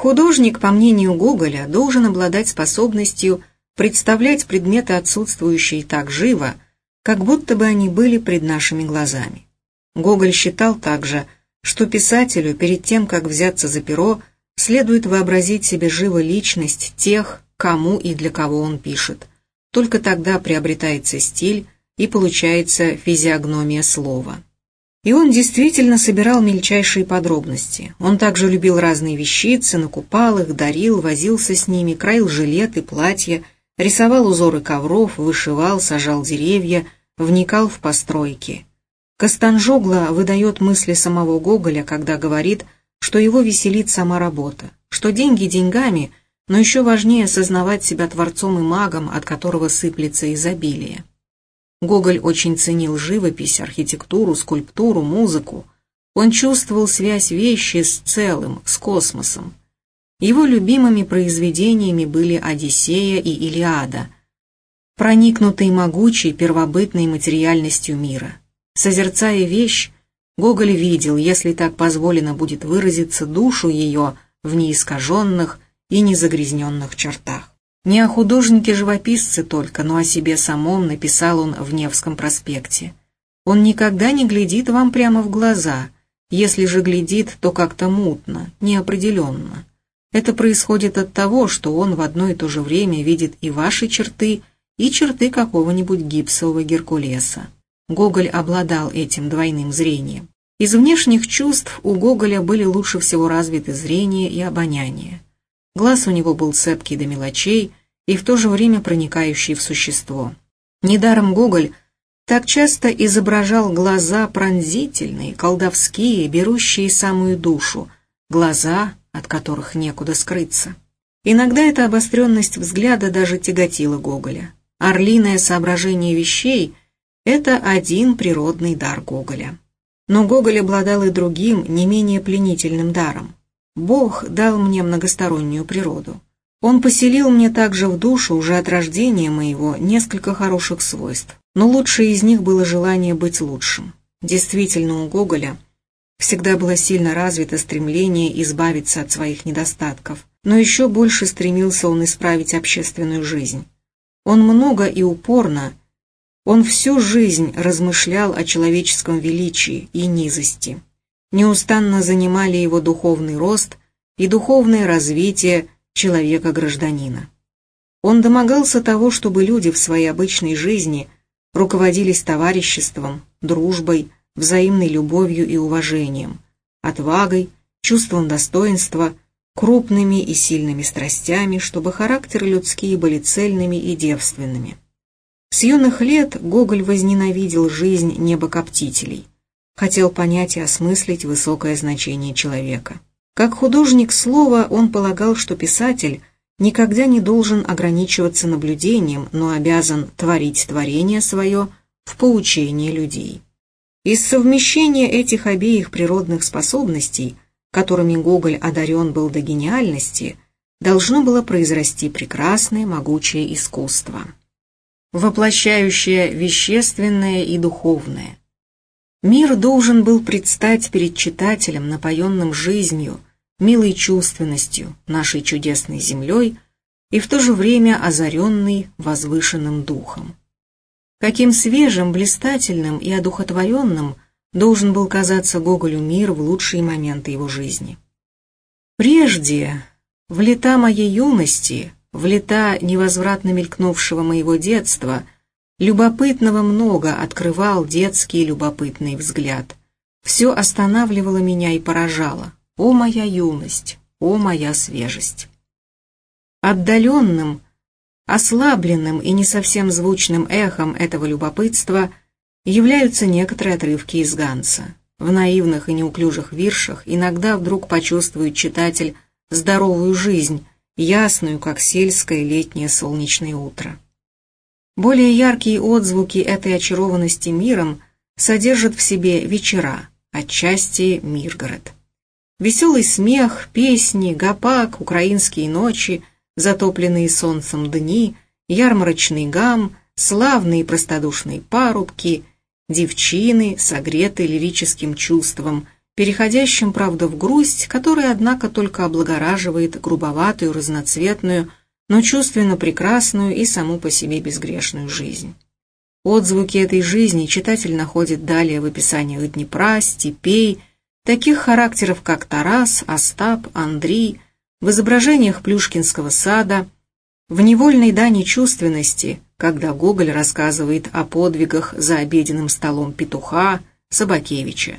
Художник, по мнению Гоголя, должен обладать способностью представлять предметы отсутствующие так живо, как будто бы они были пред нашими глазами. Гоголь считал также, что писателю перед тем, как взяться за перо, следует вообразить себе живо личность тех, кому и для кого он пишет. Только тогда приобретается стиль и получается физиогномия слова. И он действительно собирал мельчайшие подробности. Он также любил разные вещицы, накупал их, дарил, возился с ними, краил жилеты, платья, рисовал узоры ковров, вышивал, сажал деревья, вникал в постройки. Костанжогла выдает мысли самого Гоголя, когда говорит, что его веселит сама работа, что деньги деньгами, но еще важнее осознавать себя творцом и магом, от которого сыплется изобилие. Гоголь очень ценил живопись, архитектуру, скульптуру, музыку. Он чувствовал связь вещи с целым, с космосом. Его любимыми произведениями были «Одиссея» и «Илиада», проникнутые могучей первобытной материальностью мира. Созерцая вещь, Гоголь видел, если так позволено будет выразиться, душу ее в неискаженных и незагрязненных чертах. Не о художнике-живописце только, но о себе самом написал он в Невском проспекте. Он никогда не глядит вам прямо в глаза, если же глядит, то как-то мутно, неопределенно. Это происходит от того, что он в одно и то же время видит и ваши черты, и черты какого-нибудь гипсового Геркулеса. Гоголь обладал этим двойным зрением. Из внешних чувств у Гоголя были лучше всего развиты зрение и обоняние. Глаз у него был цепкий до мелочей и в то же время проникающий в существо. Недаром Гоголь так часто изображал глаза пронзительные, колдовские, берущие самую душу, глаза, от которых некуда скрыться. Иногда эта обостренность взгляда даже тяготила Гоголя. Орлиное соображение вещей – это один природный дар Гоголя. Но Гоголь обладал и другим, не менее пленительным даром. Бог дал мне многостороннюю природу. Он поселил мне также в душу уже от рождения моего несколько хороших свойств, но лучшее из них было желание быть лучшим. Действительно, у Гоголя – Всегда было сильно развито стремление избавиться от своих недостатков, но еще больше стремился он исправить общественную жизнь. Он много и упорно, он всю жизнь размышлял о человеческом величии и низости. Неустанно занимали его духовный рост и духовное развитие человека-гражданина. Он домогался того, чтобы люди в своей обычной жизни руководились товариществом, дружбой, взаимной любовью и уважением, отвагой, чувством достоинства, крупными и сильными страстями, чтобы характеры людские были цельными и девственными. С юных лет Гоголь возненавидел жизнь небокоптителей, хотел понять и осмыслить высокое значение человека. Как художник слова он полагал, что писатель никогда не должен ограничиваться наблюдением, но обязан творить творение свое в поучении людей. Из совмещения этих обеих природных способностей, которыми Гоголь одарен был до гениальности, должно было произрасти прекрасное могучее искусство, воплощающее вещественное и духовное. Мир должен был предстать перед читателем, напоенным жизнью, милой чувственностью нашей чудесной землей и в то же время озаренный возвышенным духом каким свежим, блистательным и одухотворенным должен был казаться Гоголю мир в лучшие моменты его жизни. Прежде, в лета моей юности, в лета невозвратно мелькнувшего моего детства, любопытного много открывал детский любопытный взгляд. Все останавливало меня и поражало. О, моя юность! О, моя свежесть! Отдаленным, Ослабленным и не совсем звучным эхом этого любопытства являются некоторые отрывки из Ганса. В наивных и неуклюжих виршах иногда вдруг почувствует читатель здоровую жизнь, ясную, как сельское летнее солнечное утро. Более яркие отзвуки этой очарованности миром содержат в себе вечера, отчасти Миргород. Веселый смех, песни, гопак, украинские ночи затопленные солнцем дни, ярмарочный гам, славные простодушные парубки, девчины, согретые лирическим чувством, переходящим, правда, в грусть, которая, однако, только облагораживает грубоватую, разноцветную, но чувственно прекрасную и саму по себе безгрешную жизнь. Отзвуки этой жизни читатель находит далее в описаниях Днепра, степей, таких характеров, как Тарас, Остап, Андрей, в изображениях Плюшкинского сада, в невольной дани чувственности, когда Гоголь рассказывает о подвигах за обеденным столом петуха, Собакевича.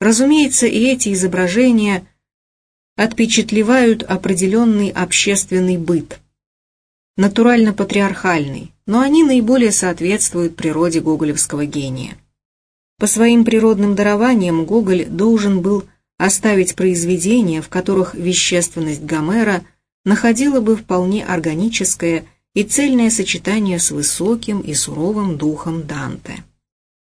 Разумеется, и эти изображения отпечатлевают определенный общественный быт, натурально-патриархальный, но они наиболее соответствуют природе гоголевского гения. По своим природным дарованиям Гоголь должен был оставить произведения, в которых вещественность Гомера находила бы вполне органическое и цельное сочетание с высоким и суровым духом Данте.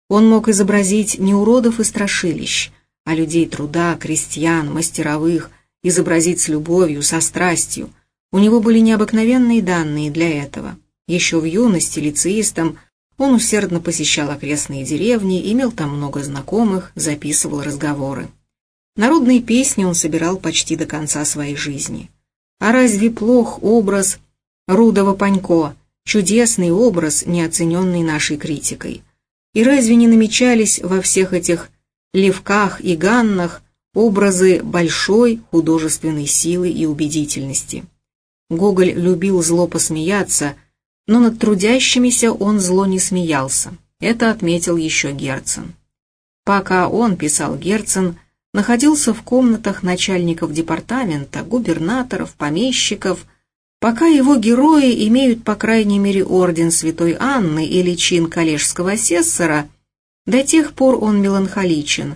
Он мог изобразить не уродов и страшилищ, а людей труда, крестьян, мастеровых, изобразить с любовью, со страстью. У него были необыкновенные данные для этого. Еще в юности лицеистом он усердно посещал окрестные деревни, имел там много знакомых, записывал разговоры. Народные песни он собирал почти до конца своей жизни. А разве плох образ Рудова Панько, чудесный образ, неоцененный нашей критикой? И разве не намечались во всех этих Левках и Ганнах образы большой художественной силы и убедительности. Гоголь любил зло посмеяться, но над трудящимися он зло не смеялся. Это отметил еще Герцен. Пока он, писал Герцен, находился в комнатах начальников департамента, губернаторов, помещиков, пока его герои имеют по крайней мере орден Святой Анны или чин коллежского асессора – до тех пор он меланхоличен,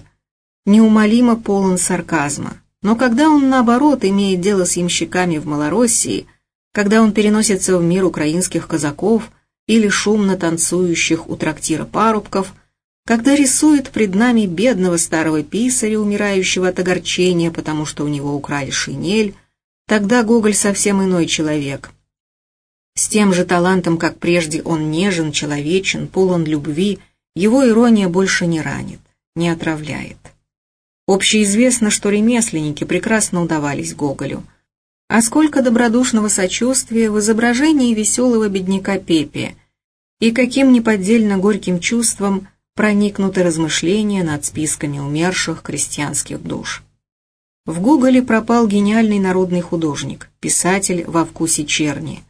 неумолимо полон сарказма. Но когда он, наоборот, имеет дело с ямщиками в Малороссии, когда он переносится в мир украинских казаков или шумно танцующих у трактира парубков, когда рисует пред нами бедного старого писаря, умирающего от огорчения, потому что у него украли шинель, тогда Гоголь совсем иной человек. С тем же талантом, как прежде, он нежен, человечен, полон любви, его ирония больше не ранит, не отравляет. Общеизвестно, что ремесленники прекрасно удавались Гоголю. А сколько добродушного сочувствия в изображении веселого бедняка Пепе, и каким неподдельно горьким чувством проникнуты размышления над списками умерших крестьянских душ. В Гоголе пропал гениальный народный художник, писатель во вкусе черни.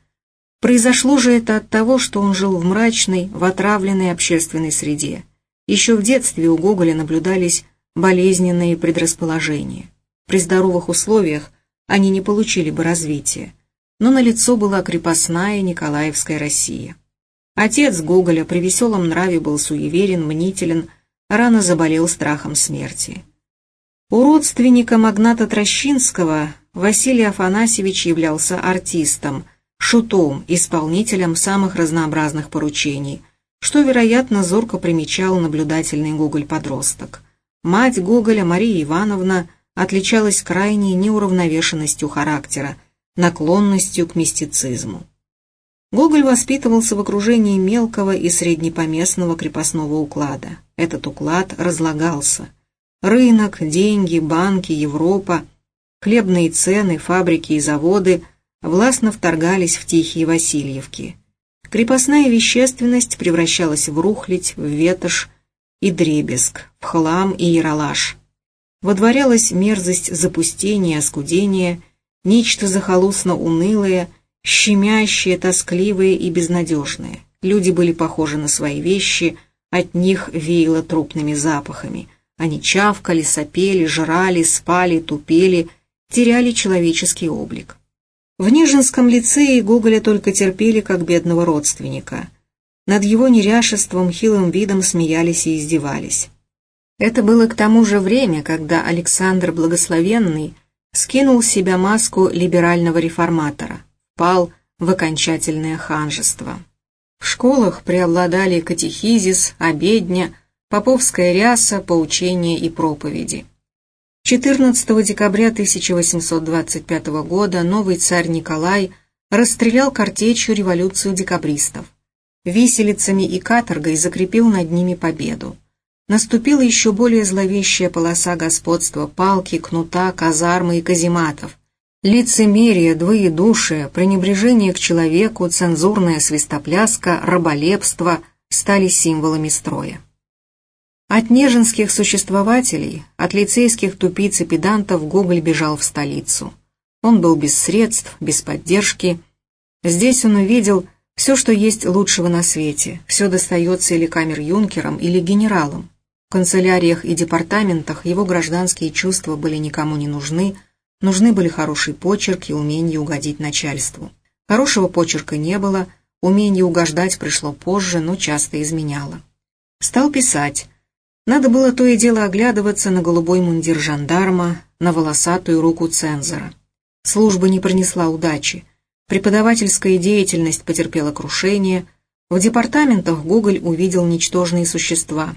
Произошло же это от того, что он жил в мрачной, в отравленной общественной среде. Еще в детстве у Гоголя наблюдались болезненные предрасположения. При здоровых условиях они не получили бы развития, но на лицо была крепостная Николаевская Россия. Отец Гоголя при веселом нраве был суеверен, мнителен, рано заболел страхом смерти. У родственника магната Трощинского Василий Афанасьевич являлся артистом – шутом, исполнителем самых разнообразных поручений, что, вероятно, зорко примечал наблюдательный Гоголь-подросток. Мать Гоголя, Мария Ивановна, отличалась крайней неуравновешенностью характера, наклонностью к мистицизму. Гоголь воспитывался в окружении мелкого и среднепоместного крепостного уклада. Этот уклад разлагался. Рынок, деньги, банки, Европа, хлебные цены, фабрики и заводы – властно вторгались в тихие Васильевки. Крепостная вещественность превращалась в рухлядь, в ветошь и дребезг, в хлам и яролаж. Водворялась мерзость запустения, оскудения, нечто захолустно унылое, щемящее, тоскливое и безнадежное. Люди были похожи на свои вещи, от них веяло трупными запахами. Они чавкали, сопели, жрали, спали, тупели, теряли человеческий облик. В Нижинском лицее Гоголя только терпели как бедного родственника. Над его неряшеством, хилым видом смеялись и издевались. Это было к тому же время, когда Александр Благословенный скинул с себя маску либерального реформатора, пал в окончательное ханжество. В школах преобладали катехизис, обедня, поповская ряса, поучения и проповеди. 14 декабря 1825 года новый царь Николай расстрелял картечью революцию декабристов. Виселицами и каторгой закрепил над ними победу. наступила еще более зловещая полоса господства палки, кнута, казармы и казематов. Лицемерие, двоедушие, пренебрежение к человеку, цензурная свистопляска, раболепство стали символами строя. От неженских существователей, от лицейских тупиц и педантов Гоголь бежал в столицу. Он был без средств, без поддержки. Здесь он увидел все, что есть лучшего на свете, все достается или камер-юнкерам, или генералам. В канцеляриях и департаментах его гражданские чувства были никому не нужны, нужны были хороший почерк и умение угодить начальству. Хорошего почерка не было, умение угождать пришло позже, но часто изменяло. Стал писать, надо было то и дело оглядываться на голубой мундир жандарма, на волосатую руку цензора. Служба не принесла удачи. Преподавательская деятельность потерпела крушение. В департаментах Гоголь увидел ничтожные существа.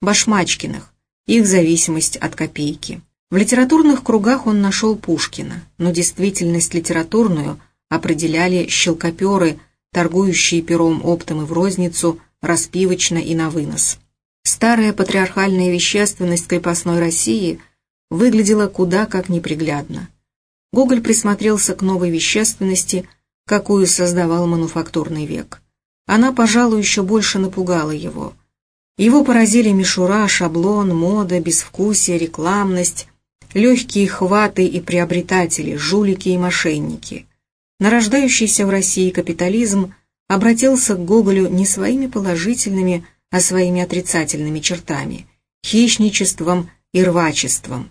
Башмачкиных, их зависимость от копейки. В литературных кругах он нашел Пушкина, но действительность литературную определяли щелкоперы, торгующие пером оптом и в розницу, распивочно и на вынос. Старая патриархальная вещественность крепостной России выглядела куда как неприглядно. Гоголь присмотрелся к новой вещественности, какую создавал мануфактурный век. Она, пожалуй, еще больше напугала его. Его поразили мишура, шаблон, мода, безвкусие, рекламность, легкие хваты и приобретатели, жулики и мошенники. Нарождающийся в России капитализм обратился к Гоголю не своими положительными, а своими отрицательными чертами – хищничеством и рвачеством.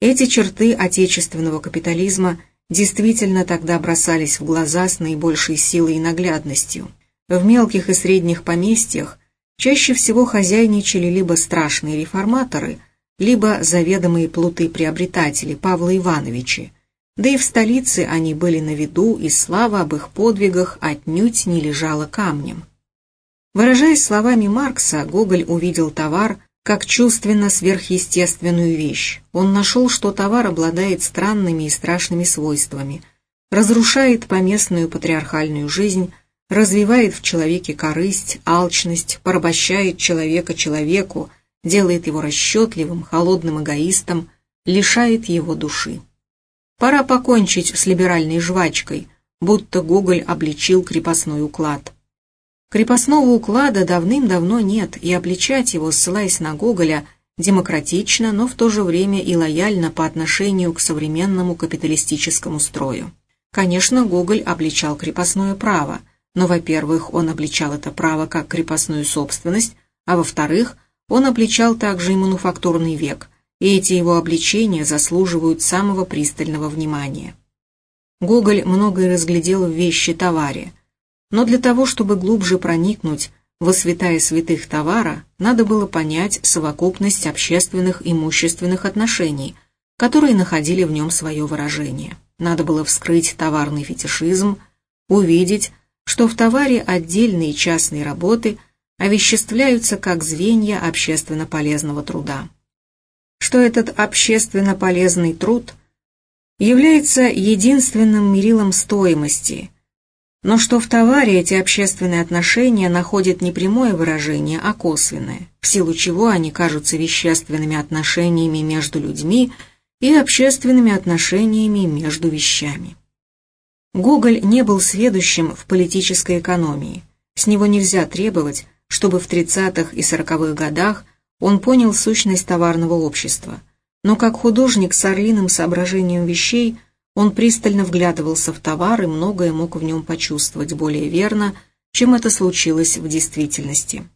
Эти черты отечественного капитализма действительно тогда бросались в глаза с наибольшей силой и наглядностью. В мелких и средних поместьях чаще всего хозяйничали либо страшные реформаторы, либо заведомые плуты-приобретатели Павла Ивановича, да и в столице они были на виду, и слава об их подвигах отнюдь не лежала камнем. Выражаясь словами Маркса, Гоголь увидел товар как чувственно сверхъестественную вещь. Он нашел, что товар обладает странными и страшными свойствами, разрушает поместную патриархальную жизнь, развивает в человеке корысть, алчность, порабощает человека человеку, делает его расчетливым, холодным эгоистом, лишает его души. Пора покончить с либеральной жвачкой, будто Гоголь обличил крепостной уклад. Крепостного уклада давным-давно нет, и обличать его, ссылаясь на Гоголя, демократично, но в то же время и лояльно по отношению к современному капиталистическому строю. Конечно, Гоголь обличал крепостное право, но, во-первых, он обличал это право как крепостную собственность, а во-вторых, он обличал также и мануфактурный век, и эти его обличения заслуживают самого пристального внимания. Гоголь многое разглядел в вещи товаре, но для того, чтобы глубже проникнуть во святая святых товара, надо было понять совокупность общественных имущественных отношений, которые находили в нем свое выражение. Надо было вскрыть товарный фетишизм, увидеть, что в товаре отдельные частные работы овеществляются как звенья общественно полезного труда. Что этот общественно полезный труд является единственным мерилом стоимости – но что в товаре эти общественные отношения находят не прямое выражение, а косвенное, в силу чего они кажутся вещественными отношениями между людьми и общественными отношениями между вещами. Гоголь не был сведущим в политической экономии. С него нельзя требовать, чтобы в 30-х и 40-х годах он понял сущность товарного общества. Но как художник с орлиным соображением вещей – он пристально вглядывался в товар и многое мог в нем почувствовать более верно, чем это случилось в действительности.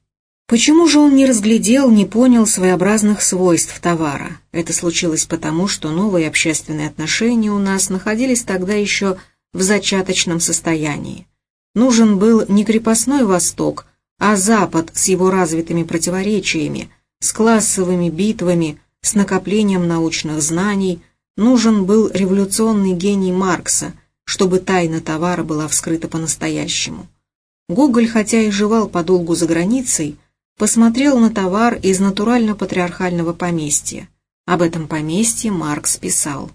Почему же он не разглядел, не понял своеобразных свойств товара? Это случилось потому, что новые общественные отношения у нас находились тогда еще в зачаточном состоянии. Нужен был не крепостной Восток, а Запад с его развитыми противоречиями, с классовыми битвами, с накоплением научных знаний – Нужен был революционный гений Маркса, чтобы тайна товара была вскрыта по-настоящему. Гоголь, хотя и жевал подолгу за границей, посмотрел на товар из натурально-патриархального поместья. Об этом поместье Маркс писал.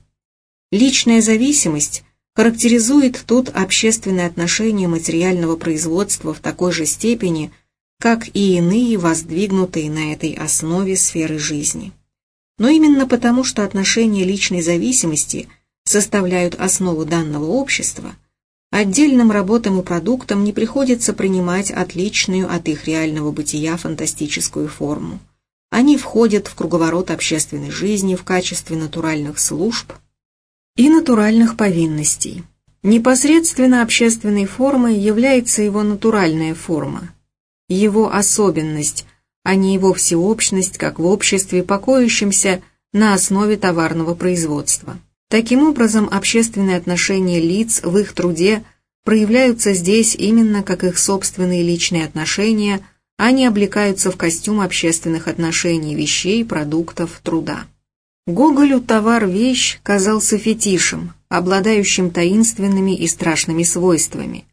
Личная зависимость характеризует тут общественное отношение материального производства в такой же степени, как и иные воздвигнутые на этой основе сферы жизни. Но именно потому, что отношения личной зависимости составляют основу данного общества, отдельным работам и продуктам не приходится принимать отличную от их реального бытия фантастическую форму. Они входят в круговорот общественной жизни в качестве натуральных служб и натуральных повинностей. Непосредственно общественной формой является его натуральная форма, его особенность, а не его всеобщность, как в обществе, покоящемся на основе товарного производства. Таким образом, общественные отношения лиц в их труде проявляются здесь именно как их собственные личные отношения, они облекаются в костюм общественных отношений вещей, продуктов, труда. Гоголю товар-вещь казался фетишем, обладающим таинственными и страшными свойствами.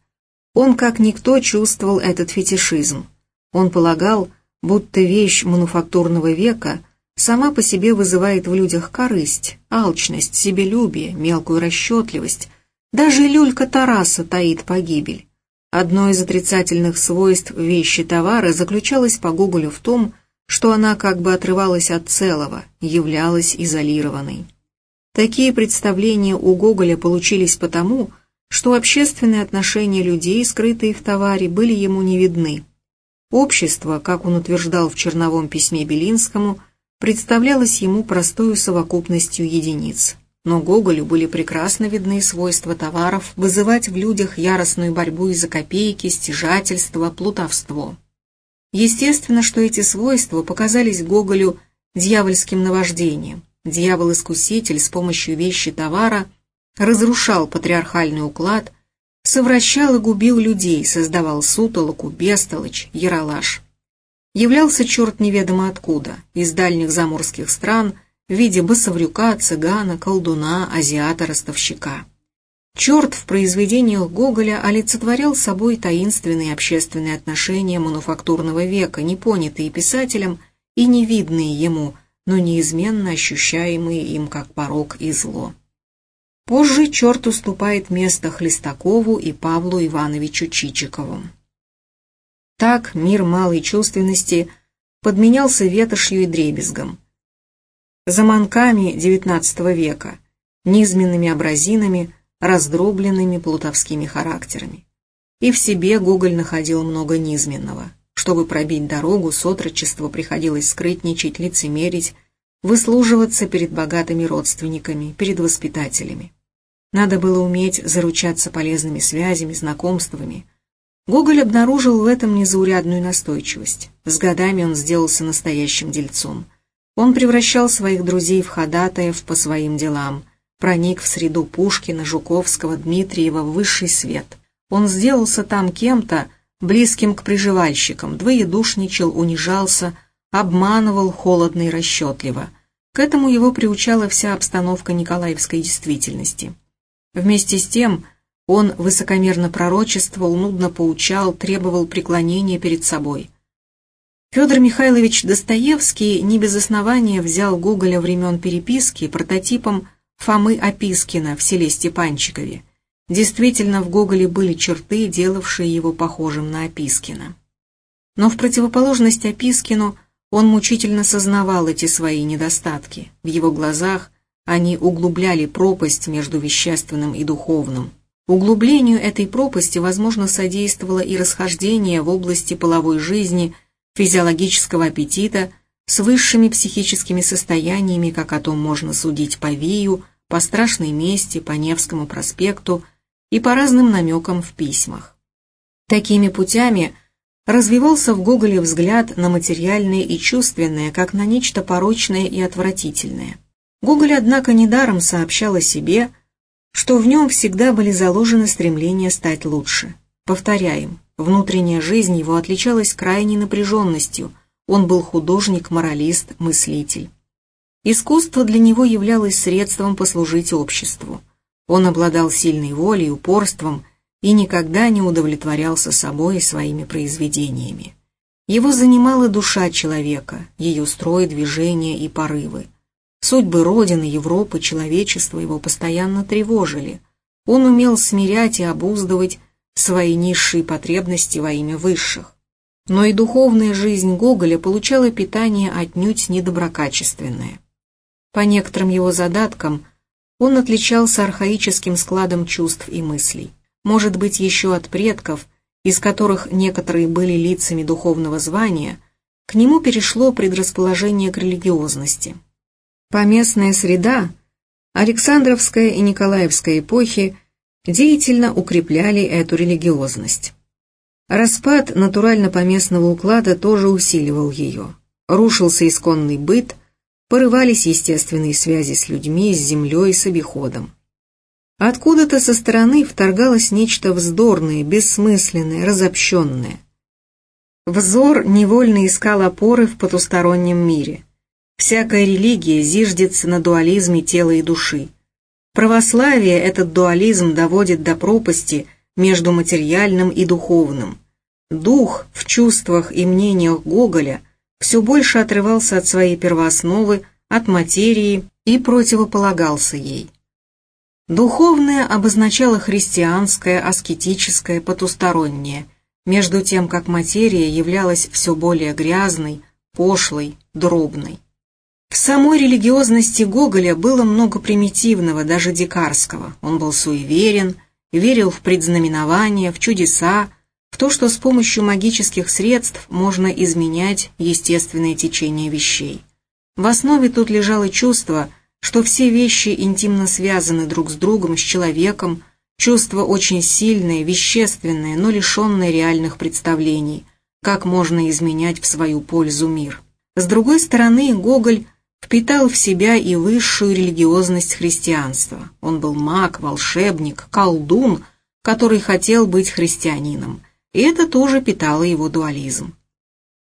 Он как никто чувствовал этот фетишизм. Он полагал, будто вещь мануфактурного века сама по себе вызывает в людях корысть, алчность, себелюбие, мелкую расчетливость. Даже люлька Тараса таит погибель. Одно из отрицательных свойств вещи товара заключалось по Гоголю в том, что она как бы отрывалась от целого, являлась изолированной. Такие представления у Гоголя получились потому, что общественные отношения людей, скрытые в товаре, были ему не видны. Общество, как он утверждал в черновом письме Белинскому, представлялось ему простою совокупностью единиц. Но Гоголю были прекрасно видны свойства товаров вызывать в людях яростную борьбу из-за копейки, стяжательство, плутовство. Естественно, что эти свойства показались Гоголю дьявольским наваждением. Дьявол-искуситель с помощью вещи товара разрушал патриархальный уклад, совращал и губил людей, создавал сутолоку, бестолочь, яролаж. Являлся черт неведомо откуда, из дальних заморских стран, в виде басоврюка, цыгана, колдуна, азиата-ростовщика. Черт в произведениях Гоголя олицетворял собой таинственные общественные отношения мануфактурного века, не понятые писателем и невидные ему, но неизменно ощущаемые им как порог и зло. Позже черт уступает место Хлестакову и Павлу Ивановичу Чичикову. Так мир малой чувственности подменялся ветошью и дребезгом. Заманками XIX века, низменными образинами, раздробленными плутовскими характерами. И в себе Гоголь находил много низменного. Чтобы пробить дорогу, с отрочества приходилось скрытничать, лицемерить, выслуживаться перед богатыми родственниками, перед воспитателями. Надо было уметь заручаться полезными связями, знакомствами. Гоголь обнаружил в этом незаурядную настойчивость. С годами он сделался настоящим дельцом. Он превращал своих друзей в ходатаев по своим делам, проник в среду Пушкина, Жуковского, Дмитриева в высший свет. Он сделался там кем-то, близким к приживальщикам, двоедушничал, унижался, обманывал холодно и расчетливо. К этому его приучала вся обстановка николаевской действительности. Вместе с тем он высокомерно пророчествовал, нудно поучал, требовал преклонения перед собой. Федор Михайлович Достоевский не без основания взял Гоголя времен переписки прототипом Фомы Опискина в селе Степанчикове. Действительно, в Гоголе были черты, делавшие его похожим на Опискина. Но в противоположность Опискину он мучительно сознавал эти свои недостатки. В его глазах они углубляли пропасть между вещественным и духовным. Углублению этой пропасти, возможно, содействовало и расхождение в области половой жизни, физиологического аппетита с высшими психическими состояниями, как о том можно судить по Вию, по Страшной Мести, по Невскому проспекту и по разным намекам в письмах. Такими путями – развивался в Гоголе взгляд на материальное и чувственное, как на нечто порочное и отвратительное. Гоголь, однако, недаром сообщал о себе, что в нем всегда были заложены стремления стать лучше. Повторяем, внутренняя жизнь его отличалась крайней напряженностью, он был художник, моралист, мыслитель. Искусство для него являлось средством послужить обществу. Он обладал сильной волей, упорством и никогда не удовлетворялся собой и своими произведениями. Его занимала душа человека, ее строй, движения и порывы. Судьбы Родины, Европы, человечества его постоянно тревожили. Он умел смирять и обуздывать свои низшие потребности во имя высших. Но и духовная жизнь Гоголя получала питание отнюдь недоброкачественное. По некоторым его задаткам он отличался архаическим складом чувств и мыслей. Может быть, еще от предков, из которых некоторые были лицами духовного звания, к нему перешло предрасположение к религиозности. Поместная среда, Александровская и Николаевская эпохи деятельно укрепляли эту религиозность. Распад натурально-поместного уклада тоже усиливал ее. Рушился исконный быт, порывались естественные связи с людьми, с землей, с обиходом. Откуда-то со стороны вторгалось нечто вздорное, бессмысленное, разобщенное. Взор невольно искал опоры в потустороннем мире. Всякая религия зиждется на дуализме тела и души. Православие этот дуализм доводит до пропасти между материальным и духовным. Дух в чувствах и мнениях Гоголя все больше отрывался от своей первоосновы, от материи и противополагался ей. Духовное обозначало христианское, аскетическое, потустороннее, между тем как материя являлась все более грязной, пошлой, дробной. В самой религиозности Гоголя было много примитивного, даже дикарского. Он был суеверен, верил в предзнаменования, в чудеса, в то, что с помощью магических средств можно изменять естественное течение вещей. В основе тут лежало чувство – что все вещи интимно связаны друг с другом, с человеком, чувство очень сильное, вещественное, но лишенное реальных представлений, как можно изменять в свою пользу мир. С другой стороны, Гоголь впитал в себя и высшую религиозность христианства. Он был маг, волшебник, колдун, который хотел быть христианином, и это тоже питало его дуализм.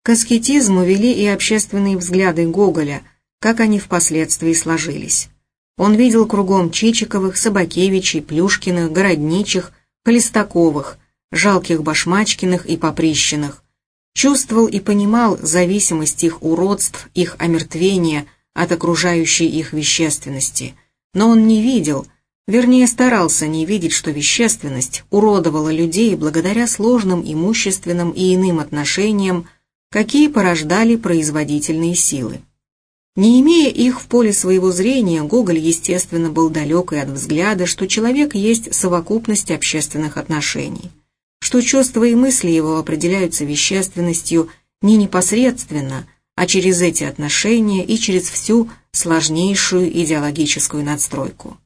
К аскетизму вели и общественные взгляды Гоголя – как они впоследствии сложились. Он видел кругом Чичиковых, Собакевичей, Плюшкиных, Городничих, Холестаковых, жалких Башмачкиных и Поприщиных. Чувствовал и понимал зависимость их уродств, их омертвения от окружающей их вещественности. Но он не видел, вернее старался не видеть, что вещественность уродовала людей благодаря сложным имущественным и иным отношениям, какие порождали производительные силы. Не имея их в поле своего зрения, Гоголь, естественно, был далек и от взгляда, что человек есть совокупность общественных отношений, что чувства и мысли его определяются вещественностью не непосредственно, а через эти отношения и через всю сложнейшую идеологическую надстройку.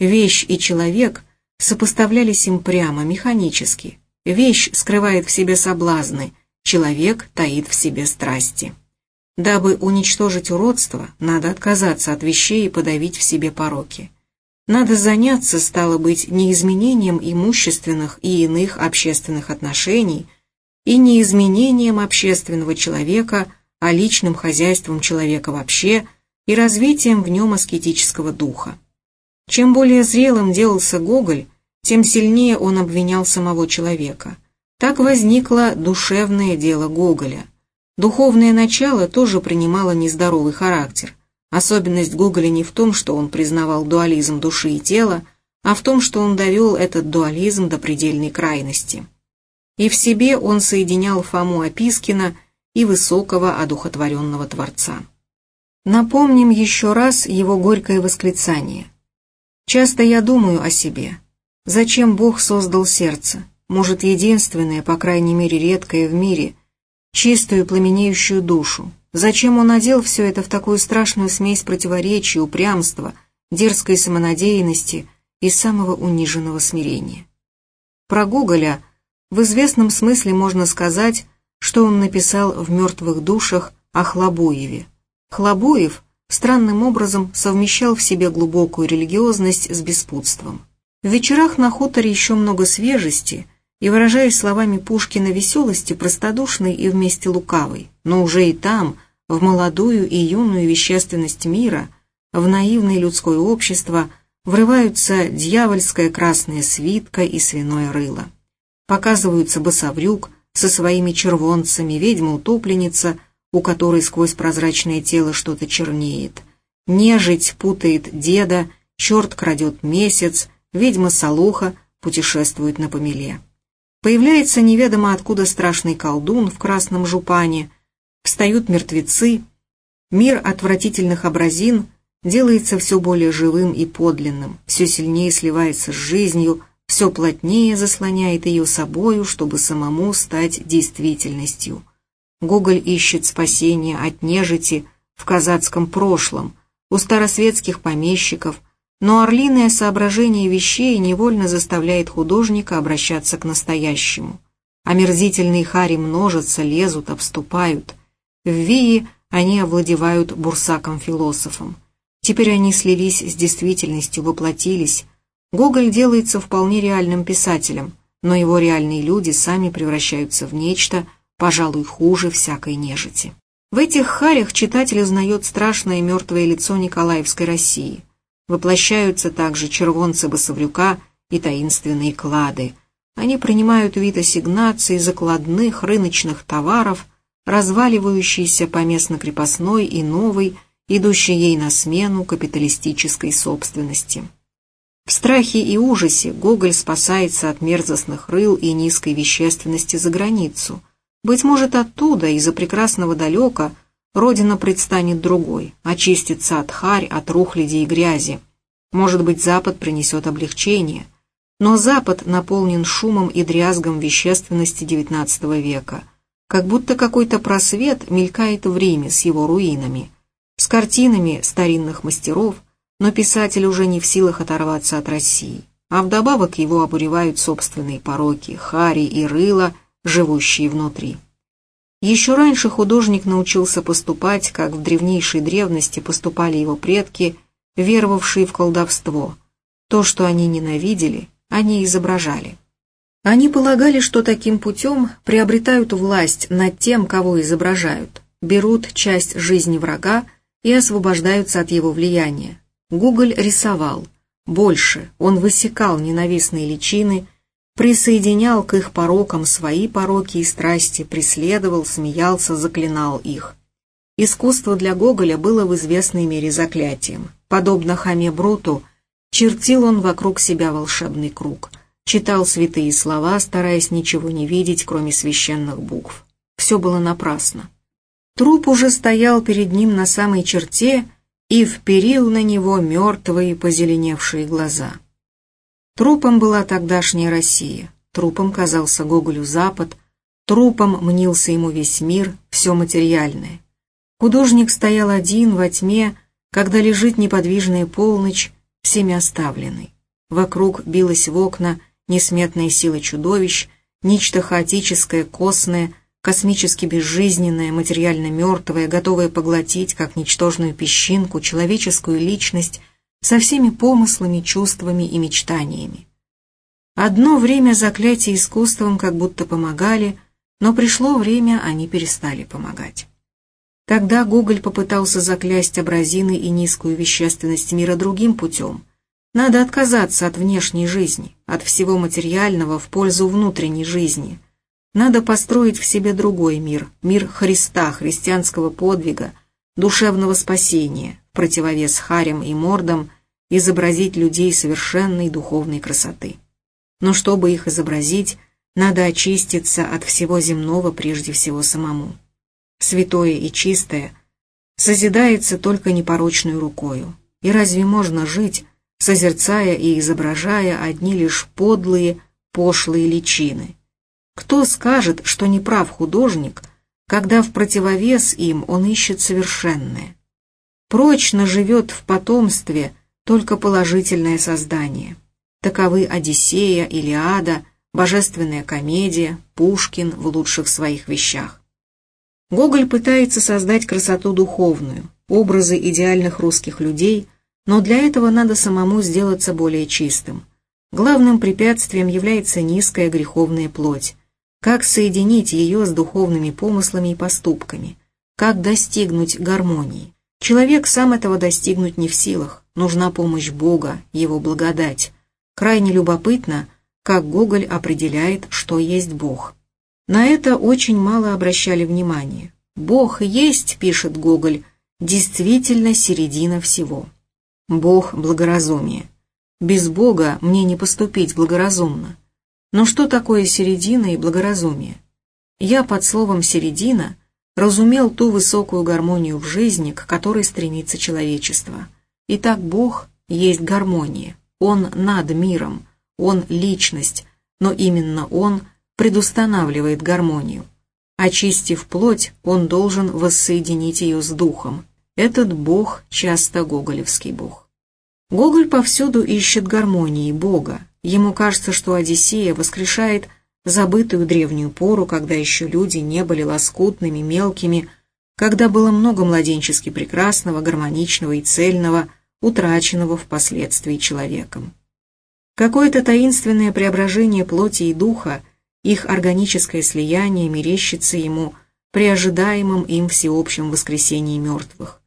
Вещь и человек сопоставлялись им прямо, механически. Вещь скрывает в себе соблазны, человек таит в себе страсти. Дабы уничтожить уродство, надо отказаться от вещей и подавить в себе пороки. Надо заняться, стало быть, не изменением имущественных и иных общественных отношений, и не изменением общественного человека, а личным хозяйством человека вообще и развитием в нем аскетического духа. Чем более зрелым делался Гоголь, тем сильнее он обвинял самого человека. Так возникло душевное дело Гоголя – Духовное начало тоже принимало нездоровый характер. Особенность Гоголя не в том, что он признавал дуализм души и тела, а в том, что он довел этот дуализм до предельной крайности. И в себе он соединял Фому Опискина и высокого одухотворенного Творца. Напомним еще раз его горькое восклицание. «Часто я думаю о себе. Зачем Бог создал сердце? Может, единственное, по крайней мере редкое в мире – чистую пламенеющую душу. Зачем он одел все это в такую страшную смесь противоречий, упрямства, дерзкой самонадеянности и самого униженного смирения? Про Гоголя в известном смысле можно сказать, что он написал в «Мертвых душах» о Хлобуеве. Хлобуев странным образом совмещал в себе глубокую религиозность с беспутством. В вечерах на хуторе еще много свежести – и, выражаясь словами Пушкина, веселости простодушной и вместе лукавой, но уже и там, в молодую и юную вещественность мира, в наивное людское общество, врываются дьявольская красная свитка и свиное рыло. Показываются босоврюк со своими червонцами, ведьма-утопленница, у которой сквозь прозрачное тело что-то чернеет. Нежить путает деда, черт крадет месяц, ведьма-солоха путешествует на помеле. Появляется неведомо откуда страшный колдун в красном жупане, встают мертвецы, мир отвратительных образин делается все более живым и подлинным, все сильнее сливается с жизнью, все плотнее заслоняет ее собою, чтобы самому стать действительностью. Гоголь ищет спасения от нежити в казацком прошлом, у старосветских помещиков, но орлиное соображение вещей невольно заставляет художника обращаться к настоящему. Омерзительные хари множатся, лезут, обступают. В Вии они овладевают бурсаком-философом. Теперь они слились с действительностью, воплотились. Гоголь делается вполне реальным писателем, но его реальные люди сами превращаются в нечто, пожалуй, хуже всякой нежити. В этих харях читатель узнает страшное мертвое лицо Николаевской России – Воплощаются также червонцы Басаврюка и таинственные клады. Они принимают вид ассигнаций, закладных, рыночных товаров, разваливающейся поместно-крепостной и новой, идущей ей на смену капиталистической собственности. В страхе и ужасе Гоголь спасается от мерзостных рыл и низкой вещественности за границу. Быть может, оттуда, из-за прекрасного далека, Родина предстанет другой, очистится от харь, от рухляди и грязи. Может быть, Запад принесет облегчение. Но Запад наполнен шумом и дрязгом вещественности XIX века, как будто какой-то просвет мелькает в Риме с его руинами, с картинами старинных мастеров, но писатель уже не в силах оторваться от России, а вдобавок его обуревают собственные пороки, хари и рыла, живущие внутри. Еще раньше художник научился поступать, как в древнейшей древности поступали его предки, веровавшие в колдовство. То, что они ненавидели, они изображали. Они полагали, что таким путем приобретают власть над тем, кого изображают, берут часть жизни врага и освобождаются от его влияния. Гуголь рисовал. Больше, он высекал ненавистные личины, присоединял к их порокам свои пороки и страсти, преследовал, смеялся, заклинал их. Искусство для Гоголя было в известной мере заклятием. Подобно Хаме Бруту, чертил он вокруг себя волшебный круг, читал святые слова, стараясь ничего не видеть, кроме священных букв. Все было напрасно. Труп уже стоял перед ним на самой черте и вперил на него мертвые позеленевшие глаза. Трупом была тогдашняя Россия, трупом казался Гоголю Запад, трупом мнился ему весь мир, все материальное. Художник стоял один во тьме, когда лежит неподвижная полночь, всеми оставленный. Вокруг билась в окна несметная сила чудовищ, нечто хаотическое, косное, космически безжизненное, материально мертвое, готовое поглотить, как ничтожную песчинку, человеческую личность — со всеми помыслами, чувствами и мечтаниями. Одно время заклятия искусством как будто помогали, но пришло время, они перестали помогать. Тогда Гоголь попытался заклясть образины и низкую вещественность мира другим путем. Надо отказаться от внешней жизни, от всего материального в пользу внутренней жизни. Надо построить в себе другой мир, мир Христа, христианского подвига, душевного спасения, противовес харям и мордам, изобразить людей совершенной духовной красоты. Но чтобы их изобразить, надо очиститься от всего земного прежде всего самому. Святое и чистое созидается только непорочной рукою. И разве можно жить, созерцая и изображая одни лишь подлые, пошлые личины? Кто скажет, что неправ художник, когда в противовес им он ищет совершенное? Прочно живет в потомстве только положительное создание. Таковы Одиссея, Илиада, Божественная комедия, Пушкин в лучших своих вещах. Гоголь пытается создать красоту духовную, образы идеальных русских людей, но для этого надо самому сделаться более чистым. Главным препятствием является низкая греховная плоть. Как соединить ее с духовными помыслами и поступками? Как достигнуть гармонии? Человек сам этого достигнуть не в силах, нужна помощь Бога, Его благодать. Крайне любопытно, как Гоголь определяет, что есть Бог. На это очень мало обращали внимание. «Бог есть», — пишет Гоголь, — «действительно середина всего». Бог — благоразумие. Без Бога мне не поступить благоразумно. Но что такое середина и благоразумие? Я под словом «середина» разумел ту высокую гармонию в жизни, к которой стремится человечество. Итак, Бог есть гармония, Он над миром, Он – личность, но именно Он предустанавливает гармонию. Очистив плоть, Он должен воссоединить ее с духом. Этот Бог часто гоголевский Бог. Гоголь повсюду ищет гармонии Бога. Ему кажется, что Одиссея воскрешает забытую древнюю пору, когда еще люди не были лоскутными, мелкими, когда было много младенчески прекрасного, гармоничного и цельного, утраченного впоследствии человеком. Какое-то таинственное преображение плоти и духа, их органическое слияние мерещится ему при ожидаемом им всеобщем воскресении мертвых.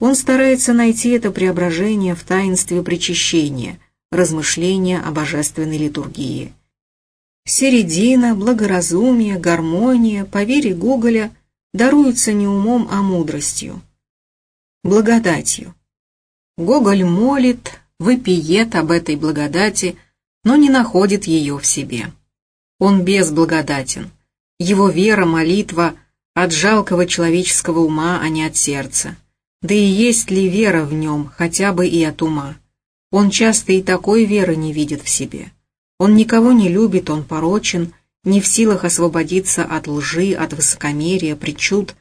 Он старается найти это преображение в таинстве причащения, размышления о божественной литургии. Середина, благоразумие, гармония, по вере Гоголя, даруются не умом, а мудростью, благодатью. Гоголь молит, выпиет об этой благодати, но не находит ее в себе. Он безблагодатен. Его вера, молитва от жалкого человеческого ума, а не от сердца. Да и есть ли вера в нем, хотя бы и от ума? Он часто и такой веры не видит в себе. Он никого не любит, он порочен, не в силах освободиться от лжи, от высокомерия, причуд.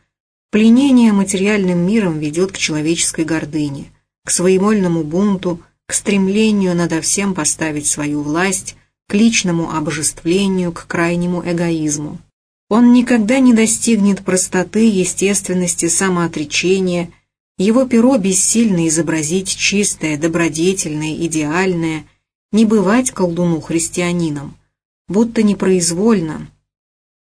Пленение материальным миром ведет к человеческой гордыне, к своевольному бунту, к стремлению надо всем поставить свою власть, к личному обожествлению, к крайнему эгоизму. Он никогда не достигнет простоты, естественности, самоотречения, его перо бессильно изобразить чистое, добродетельное, идеальное, не бывать колдуну-христианином, будто непроизвольно,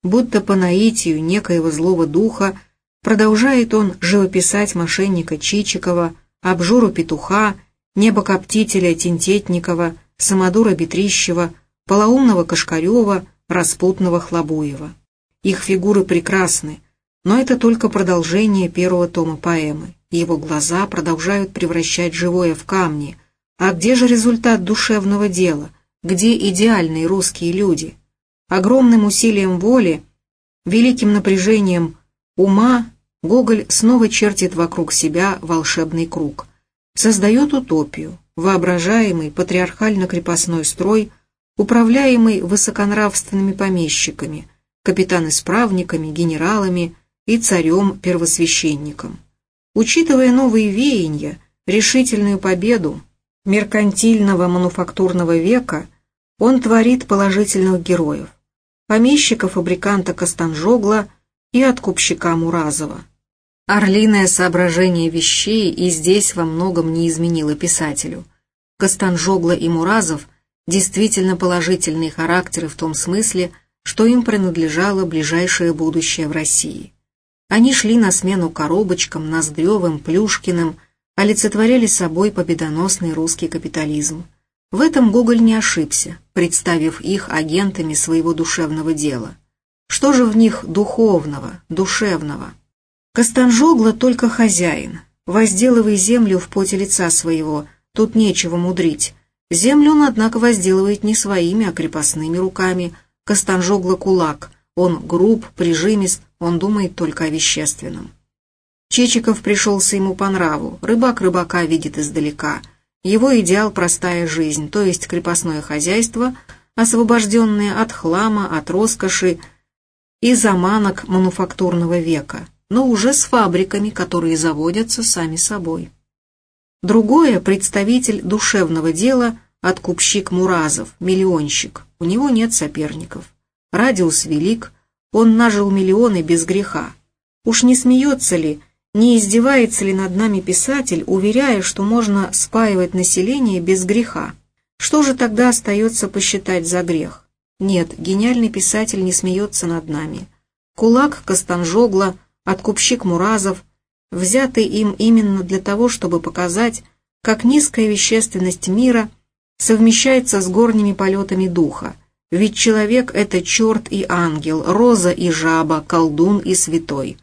будто по наитию некоего злого духа продолжает он живописать мошенника Чичикова, обжору петуха, небокоптителя Тинтетникова, самодура Бетрищева, полоумного Кашкарева, распутного Хлобуева. Их фигуры прекрасны, но это только продолжение первого тома поэмы. Его глаза продолжают превращать живое в камни. А где же результат душевного дела? Где идеальные русские люди? Огромным усилием воли, великим напряжением ума Гоголь снова чертит вокруг себя волшебный круг. Создает утопию, воображаемый патриархально-крепостной строй, управляемый высоконравственными помещиками, капитан-исправниками, генералами и царем-первосвященником. Учитывая новые веяния, решительную победу меркантильного мануфактурного века, он творит положительных героев, помещика-фабриканта Костанжогла и откупщика Муразова. Орлиное соображение вещей и здесь во многом не изменило писателю. Костанжогла и Муразов действительно положительные характеры в том смысле, что им принадлежало ближайшее будущее в России. Они шли на смену коробочкам, Ноздревым, Плюшкиным, олицетворяли собой победоносный русский капитализм. В этом Гоголь не ошибся, представив их агентами своего душевного дела. Что же в них духовного, душевного? Костанжогла только хозяин. Возделывай землю в поте лица своего, тут нечего мудрить. Землю он, однако, возделывает не своими, а крепостными руками. Костанжогла кулак, он груб, прижимист, он думает только о вещественном. Чечиков пришелся ему по нраву, рыбак рыбака видит издалека. Его идеал – простая жизнь, то есть крепостное хозяйство, освобожденное от хлама, от роскоши и заманок мануфактурного века, но уже с фабриками, которые заводятся сами собой. Другое – представитель душевного дела – откупщик Муразов, миллионщик, у него нет соперников. Радиус велик – он нажил миллионы без греха. Уж не смеется ли, не издевается ли над нами писатель, уверяя, что можно спаивать население без греха? Что же тогда остается посчитать за грех? Нет, гениальный писатель не смеется над нами. Кулак Костанжогла, откупщик Муразов, взятый им именно для того, чтобы показать, как низкая вещественность мира совмещается с горними полетами духа, ведь человек — это черт и ангел, роза и жаба, колдун и святой.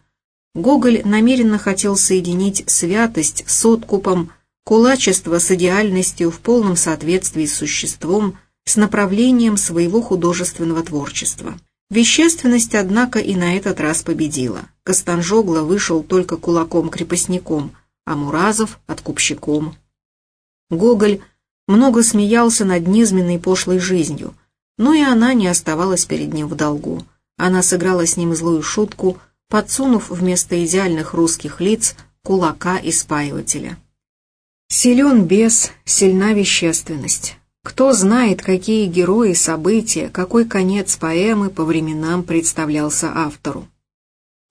Гоголь намеренно хотел соединить святость с откупом, кулачество с идеальностью в полном соответствии с существом, с направлением своего художественного творчества. Вещественность, однако, и на этот раз победила. Костанжогла вышел только кулаком-крепостником, а Муразов — откупщиком. Гоголь много смеялся над низменной пошлой жизнью, но и она не оставалась перед ним в долгу. Она сыграла с ним злую шутку, подсунув вместо идеальных русских лиц кулака-испаивателя. Силен бес, сильна вещественность. Кто знает, какие герои, события, какой конец поэмы по временам представлялся автору.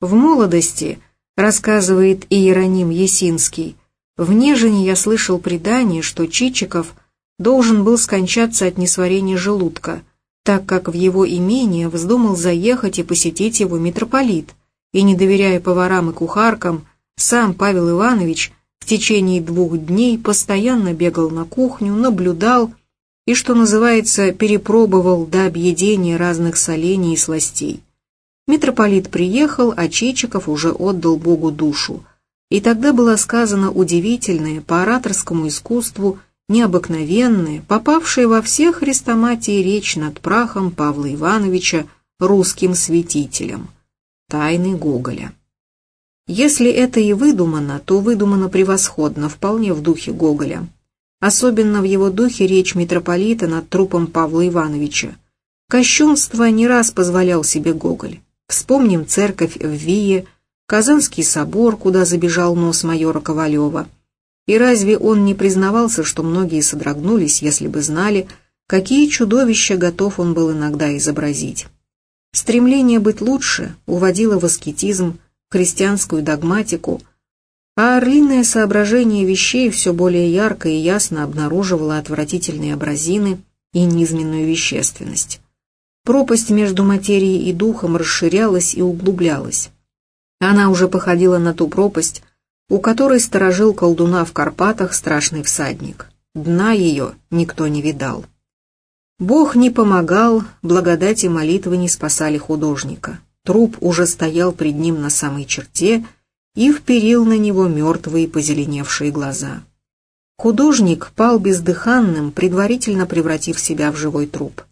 В молодости, рассказывает Иероним Есинский, в Нежине я слышал предание, что Чичиков должен был скончаться от несварения желудка, так как в его имение вздумал заехать и посетить его митрополит, и, не доверяя поварам и кухаркам, сам Павел Иванович в течение двух дней постоянно бегал на кухню, наблюдал и, что называется, перепробовал до объедения разных солений и сластей. Митрополит приехал, а Чичиков уже отдал Богу душу. И тогда было сказано удивительное по ораторскому искусству, необыкновенное, попавшее во все хрестоматии речь над прахом Павла Ивановича русским святителем. Тайны Гоголя. Если это и выдумано, то выдумано превосходно, вполне в духе Гоголя. Особенно в его духе речь митрополита над трупом Павла Ивановича. Кощунство не раз позволял себе Гоголь. Вспомним церковь в Вие, Казанский собор, куда забежал нос майора Ковалева. И разве он не признавался, что многие содрогнулись, если бы знали, какие чудовища готов он был иногда изобразить? Стремление быть лучше уводило в аскетизм, христианскую догматику, а орлиное соображение вещей все более ярко и ясно обнаруживало отвратительные образины и низменную вещественность. Пропасть между материей и духом расширялась и углублялась. Она уже походила на ту пропасть, у которой сторожил колдуна в Карпатах страшный всадник. Дна ее никто не видал. Бог не помогал, благодать и молитвы не спасали художника. Труп уже стоял пред ним на самой черте и вперил на него мертвые позеленевшие глаза. Художник пал бездыханным, предварительно превратив себя в живой труп.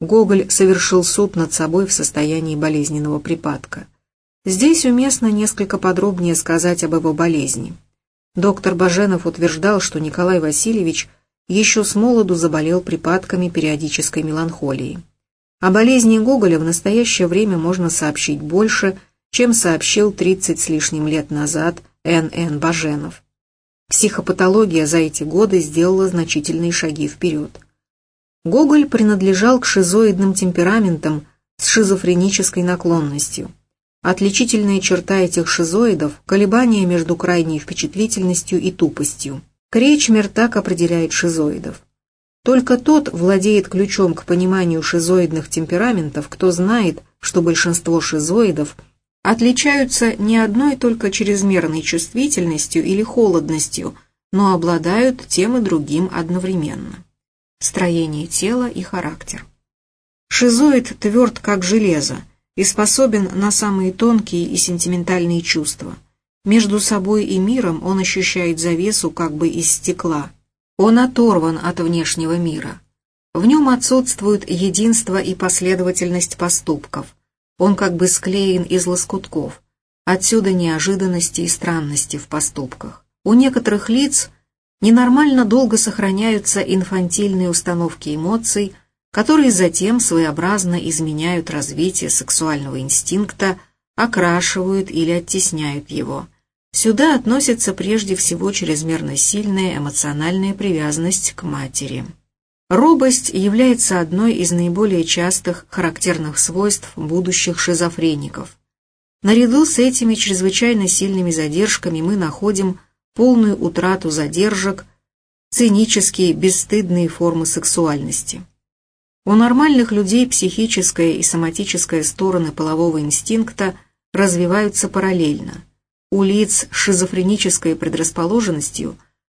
Гоголь совершил суд над собой в состоянии болезненного припадка. Здесь уместно несколько подробнее сказать об его болезни. Доктор Баженов утверждал, что Николай Васильевич – еще с молоду заболел припадками периодической меланхолии. О болезни Гоголя в настоящее время можно сообщить больше, чем сообщил 30 с лишним лет назад Н.Н. Баженов. Психопатология за эти годы сделала значительные шаги вперед. Гоголь принадлежал к шизоидным темпераментам с шизофренической наклонностью. Отличительная черта этих шизоидов – колебания между крайней впечатлительностью и тупостью. Кречмер так определяет шизоидов. Только тот владеет ключом к пониманию шизоидных темпераментов, кто знает, что большинство шизоидов отличаются не одной только чрезмерной чувствительностью или холодностью, но обладают тем и другим одновременно. Строение тела и характер. Шизоид тверд как железо и способен на самые тонкие и сентиментальные чувства. Между собой и миром он ощущает завесу как бы из стекла. Он оторван от внешнего мира. В нем отсутствует единство и последовательность поступков. Он как бы склеен из лоскутков. Отсюда неожиданности и странности в поступках. У некоторых лиц ненормально долго сохраняются инфантильные установки эмоций, которые затем своеобразно изменяют развитие сексуального инстинкта, окрашивают или оттесняют его. Сюда относится прежде всего чрезмерно сильная эмоциональная привязанность к матери. Робость является одной из наиболее частых характерных свойств будущих шизофреников. Наряду с этими чрезвычайно сильными задержками мы находим полную утрату задержек, цинические, бесстыдные формы сексуальности. У нормальных людей психическая и соматическая стороны полового инстинкта развиваются параллельно – у лиц с шизофренической предрасположенностью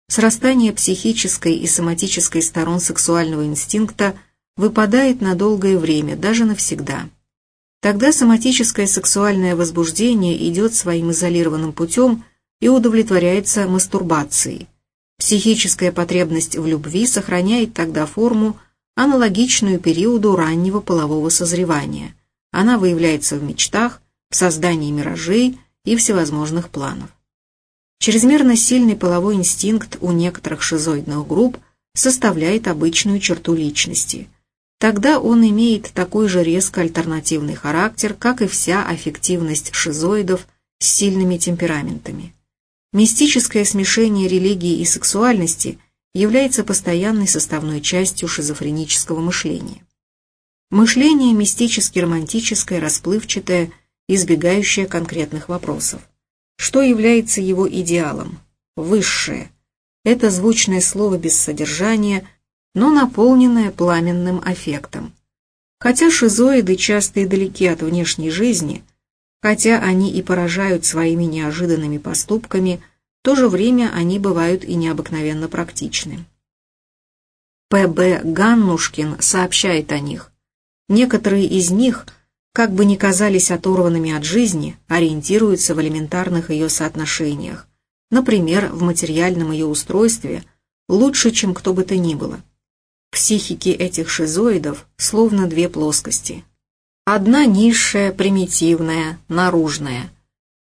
срастание психической и соматической сторон сексуального инстинкта выпадает на долгое время, даже навсегда. Тогда соматическое сексуальное возбуждение идет своим изолированным путем и удовлетворяется мастурбацией. Психическая потребность в любви сохраняет тогда форму, аналогичную периоду раннего полового созревания. Она выявляется в мечтах, в создании миражей и всевозможных планов. Чрезмерно сильный половой инстинкт у некоторых шизоидных групп составляет обычную черту личности. Тогда он имеет такой же резко альтернативный характер, как и вся аффективность шизоидов с сильными темпераментами. Мистическое смешение религии и сексуальности является постоянной составной частью шизофренического мышления. Мышление мистически-романтическое, расплывчатое, избегающее конкретных вопросов. Что является его идеалом? Высшее. Это звучное слово без содержания, но наполненное пламенным аффектом. Хотя шизоиды часто и далеки от внешней жизни, хотя они и поражают своими неожиданными поступками, в то же время они бывают и необыкновенно практичны. П.Б. Ганнушкин сообщает о них. Некоторые из них – как бы ни казались оторванными от жизни, ориентируются в элементарных ее соотношениях, например, в материальном ее устройстве, лучше, чем кто бы то ни было. В психике этих шизоидов словно две плоскости. Одна низшая, примитивная, наружная,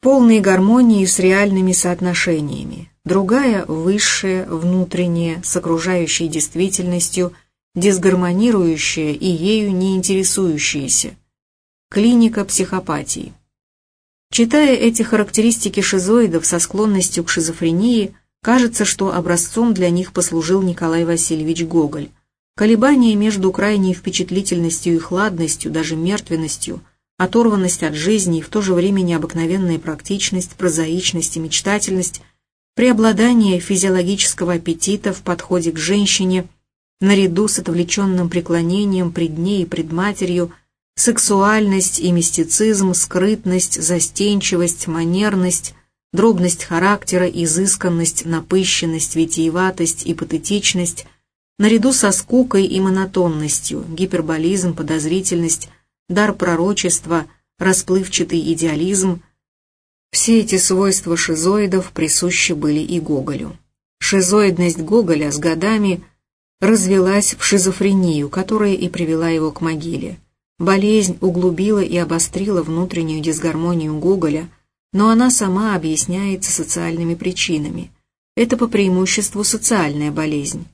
полной гармонии с реальными соотношениями, другая высшая, внутренняя, с окружающей действительностью, дисгармонирующая и ею не интересующаяся, Клиника психопатии. Читая эти характеристики шизоидов со склонностью к шизофрении, кажется, что образцом для них послужил Николай Васильевич Гоголь. Колебания между крайней впечатлительностью и хладностью, даже мертвенностью, оторванность от жизни и в то же время необыкновенная практичность, прозаичность и мечтательность, преобладание физиологического аппетита в подходе к женщине, наряду с отвлеченным преклонением пред ней и пред матерью – Сексуальность и мистицизм, скрытность, застенчивость, манерность, дробность характера, изысканность, напыщенность, витиеватость и патетичность, наряду со скукой и монотонностью, гиперболизм, подозрительность, дар пророчества, расплывчатый идеализм, все эти свойства шизоидов присущи были и Гоголю. Шизоидность Гоголя с годами развелась в шизофрению, которая и привела его к могиле. Болезнь углубила и обострила внутреннюю дисгармонию Гоголя, но она сама объясняется социальными причинами. Это по преимуществу социальная болезнь.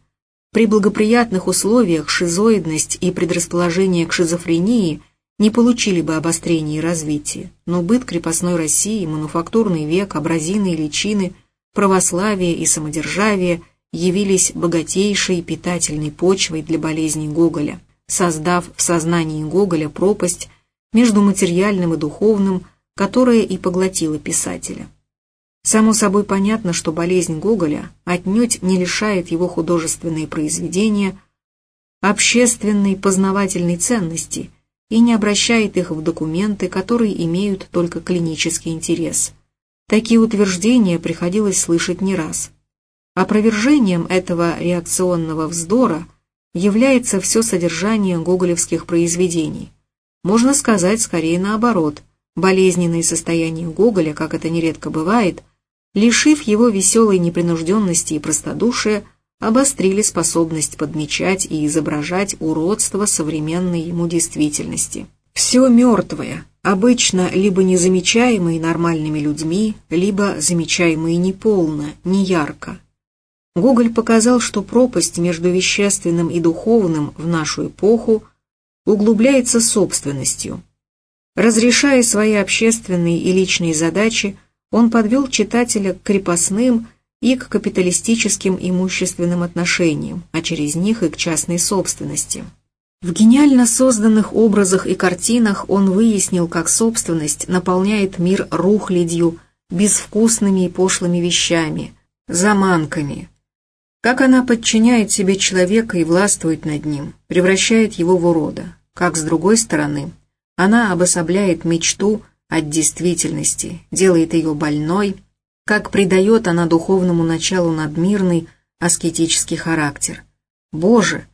При благоприятных условиях шизоидность и предрасположение к шизофрении не получили бы обострения и развития, но быт крепостной России, мануфактурный век, абразины и личины, православие и самодержавие явились богатейшей питательной почвой для болезней Гоголя создав в сознании Гоголя пропасть между материальным и духовным, которая и поглотила писателя. Само собой понятно, что болезнь Гоголя отнюдь не лишает его художественные произведения общественной познавательной ценности и не обращает их в документы, которые имеют только клинический интерес. Такие утверждения приходилось слышать не раз. Опровержением этого реакционного вздора – является все содержание гоголевских произведений. Можно сказать скорее наоборот. Болезненное состояние Гоголя, как это нередко бывает, лишив его веселой непринужденности и простодушия, обострили способность подмечать и изображать уродство современной ему действительности. Все мертвое, обычно либо незамечаемое нормальными людьми, либо замечаемое неполно, неярко, Гоголь показал, что пропасть между вещественным и духовным в нашу эпоху углубляется собственностью. Разрешая свои общественные и личные задачи, он подвел читателя к крепостным и к капиталистическим имущественным отношениям, а через них и к частной собственности. В гениально созданных образах и картинах он выяснил, как собственность наполняет мир рухлядью, безвкусными и пошлыми вещами, заманками, как она подчиняет себе человека и властвует над ним, превращает его в урода. Как, с другой стороны, она обособляет мечту от действительности, делает ее больной, как придает она духовному началу надмирный аскетический характер. Боже,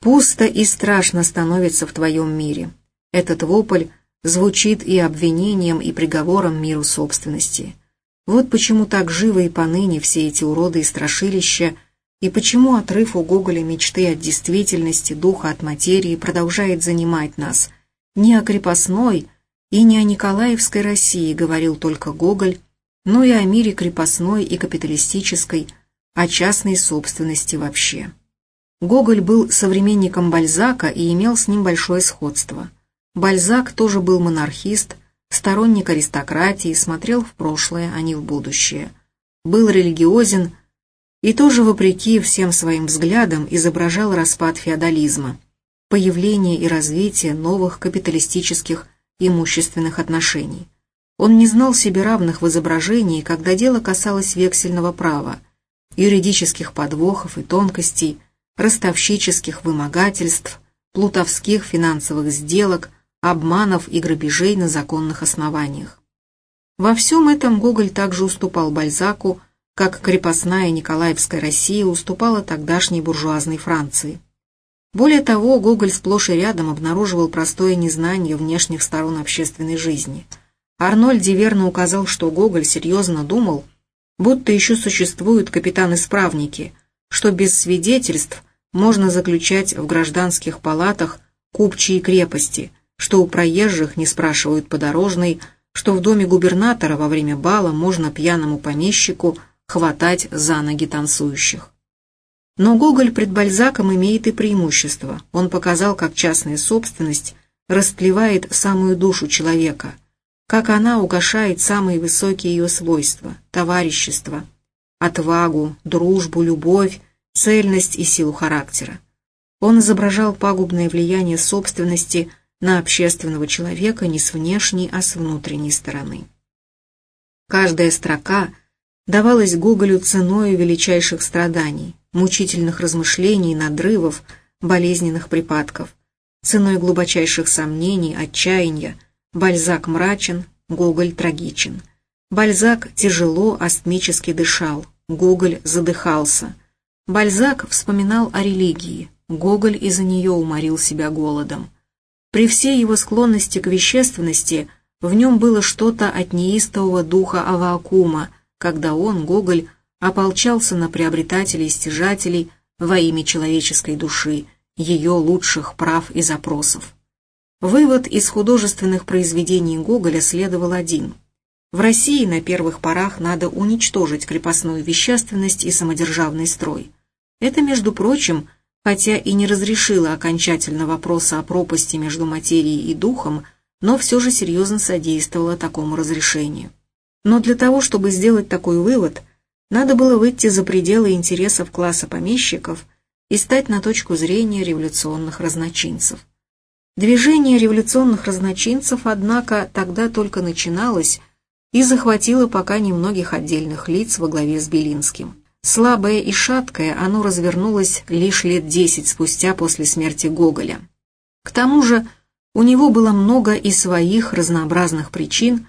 пусто и страшно становится в твоем мире. Этот вопль звучит и обвинением, и приговором миру собственности. Вот почему так живы и поныне все эти уроды и страшилища, И почему отрыв у Гоголя мечты от действительности, духа от материи продолжает занимать нас? Не о крепостной и не о Николаевской России говорил только Гоголь, но и о мире крепостной и капиталистической, о частной собственности вообще. Гоголь был современником Бальзака и имел с ним большое сходство. Бальзак тоже был монархист, сторонник аристократии, смотрел в прошлое, а не в будущее. Был религиозен и тоже, вопреки всем своим взглядам, изображал распад феодализма, появление и развитие новых капиталистических имущественных отношений. Он не знал себе равных в изображении, когда дело касалось вексельного права, юридических подвохов и тонкостей, ростовщических вымогательств, плутовских финансовых сделок, обманов и грабежей на законных основаниях. Во всем этом Гоголь также уступал Бальзаку, как крепостная Николаевская Россия уступала тогдашней буржуазной Франции. Более того, Гоголь сплошь и рядом обнаруживал простое незнание внешних сторон общественной жизни. Арнольд верно указал, что Гоголь серьезно думал, будто еще существуют капитаны-справники, что без свидетельств можно заключать в гражданских палатах купчие крепости, что у проезжих не спрашивают подорожный, что в доме губернатора во время бала можно пьяному помещику хватать за ноги танцующих. Но Гоголь пред Бальзаком имеет и преимущество. Он показал, как частная собственность растлевает самую душу человека, как она угошает самые высокие ее свойства – товарищество, отвагу, дружбу, любовь, цельность и силу характера. Он изображал пагубное влияние собственности на общественного человека не с внешней, а с внутренней стороны. Каждая строка давалась Гоголю ценою величайших страданий, мучительных размышлений, надрывов, болезненных припадков, ценой глубочайших сомнений, отчаяния, Бальзак мрачен, Гоголь трагичен. Бальзак тяжело, астмически дышал, Гоголь задыхался. Бальзак вспоминал о религии, Гоголь из-за нее уморил себя голодом. При всей его склонности к вещественности в нем было что-то от неистового духа Аваакума, когда он, Гоголь, ополчался на приобретателей и стяжателей во имя человеческой души, ее лучших прав и запросов. Вывод из художественных произведений Гоголя следовал один. В России на первых порах надо уничтожить крепостную вещественность и самодержавный строй. Это, между прочим, хотя и не разрешила окончательно вопроса о пропасти между материей и духом, но все же серьезно содействовала такому разрешению. Но для того, чтобы сделать такой вывод, надо было выйти за пределы интересов класса помещиков и стать на точку зрения революционных разночинцев. Движение революционных разночинцев, однако, тогда только начиналось и захватило пока немногих отдельных лиц во главе с Белинским. Слабое и шаткое, оно развернулось лишь лет десять спустя после смерти Гоголя. К тому же у него было много и своих разнообразных причин,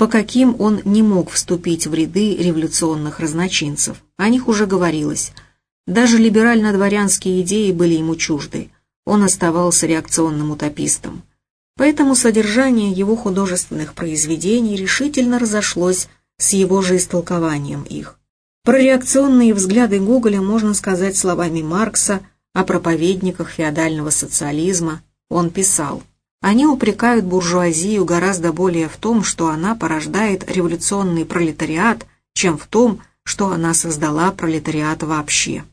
по каким он не мог вступить в ряды революционных разночинцев. О них уже говорилось. Даже либерально-дворянские идеи были ему чужды. Он оставался реакционным утопистом. Поэтому содержание его художественных произведений решительно разошлось с его же истолкованием их. Про реакционные взгляды Гоголя можно сказать словами Маркса о проповедниках феодального социализма. Он писал, «Они упрекают буржуазию гораздо более в том, что она порождает революционный пролетариат, чем в том, что она создала пролетариат вообще».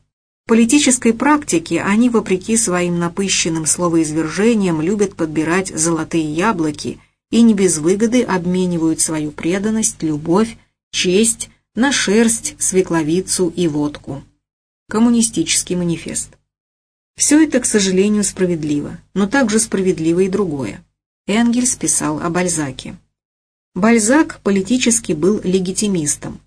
В политической практике они, вопреки своим напыщенным словоизвержениям, любят подбирать золотые яблоки и не без выгоды обменивают свою преданность, любовь, честь, на шерсть, свекловицу и водку. Коммунистический манифест. Все это, к сожалению, справедливо, но также справедливо и другое. Энгельс писал о Бальзаке. Бальзак политически был легитимистом.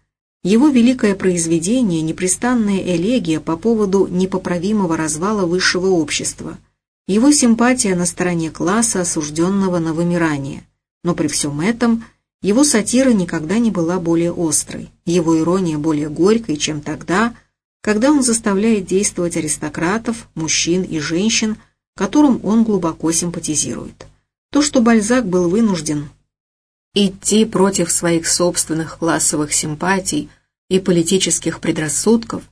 Его великое произведение – непрестанная элегия по поводу непоправимого развала высшего общества, его симпатия на стороне класса, осужденного на вымирание. Но при всем этом – его сатира никогда не была более острой, его ирония более горькой, чем тогда, когда он заставляет действовать аристократов, мужчин и женщин, которым он глубоко симпатизирует. То, что Бальзак был вынужден идти против своих собственных классовых симпатий и политических предрассудков,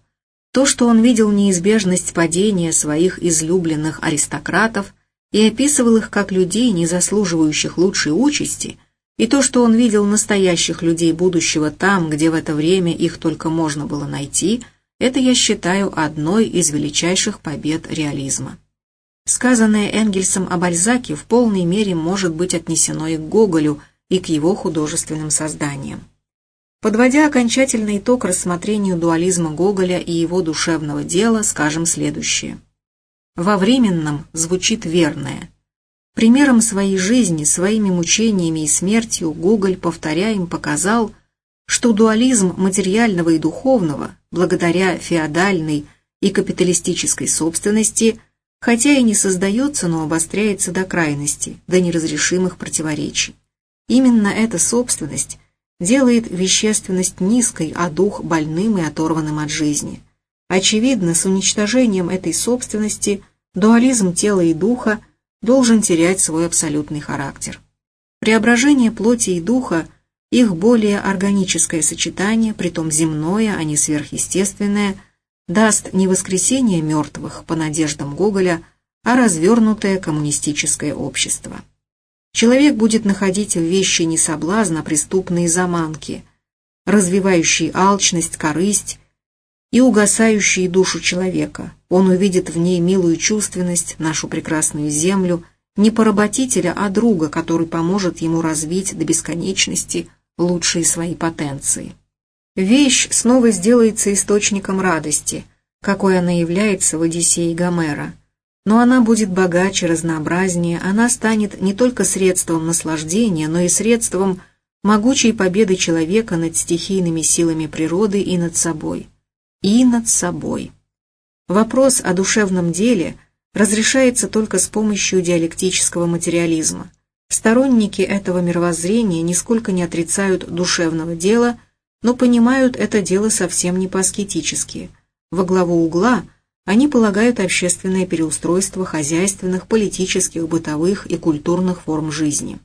То, что он видел неизбежность падения своих излюбленных аристократов и описывал их как людей, не заслуживающих лучшей участи, и то, что он видел настоящих людей будущего там, где в это время их только можно было найти, это я считаю одной из величайших побед реализма. Сказанное Энгельсом о Бальзаке в полной мере может быть отнесено и к Гоголю, и к его художественным созданиям. Подводя окончательный итог рассмотрению дуализма Гоголя и его душевного дела, скажем следующее. Во временном звучит верное. Примером своей жизни, своими мучениями и смертью Гоголь, повторяем, показал, что дуализм материального и духовного, благодаря феодальной и капиталистической собственности – хотя и не создается, но обостряется до крайности, до неразрешимых противоречий. Именно эта собственность делает вещественность низкой, а дух больным и оторванным от жизни. Очевидно, с уничтожением этой собственности дуализм тела и духа должен терять свой абсолютный характер. Преображение плоти и духа – их более органическое сочетание, притом земное, а не сверхъестественное – даст не воскресение мертвых по надеждам Гоголя, а развернутое коммунистическое общество. Человек будет находить в вещи не соблазн, а преступные заманки, развивающие алчность, корысть и угасающие душу человека. Он увидит в ней милую чувственность, нашу прекрасную землю, не поработителя, а друга, который поможет ему развить до бесконечности лучшие свои потенции. Вещь снова сделается источником радости, какой она является в Одиссее Гомера. Но она будет богаче, разнообразнее, она станет не только средством наслаждения, но и средством могучей победы человека над стихийными силами природы и над собой. И над собой. Вопрос о душевном деле разрешается только с помощью диалектического материализма. Сторонники этого мировоззрения нисколько не отрицают душевного дела – но понимают это дело совсем не по-аскетически. Во главу угла они полагают общественное переустройство хозяйственных, политических, бытовых и культурных форм жизни.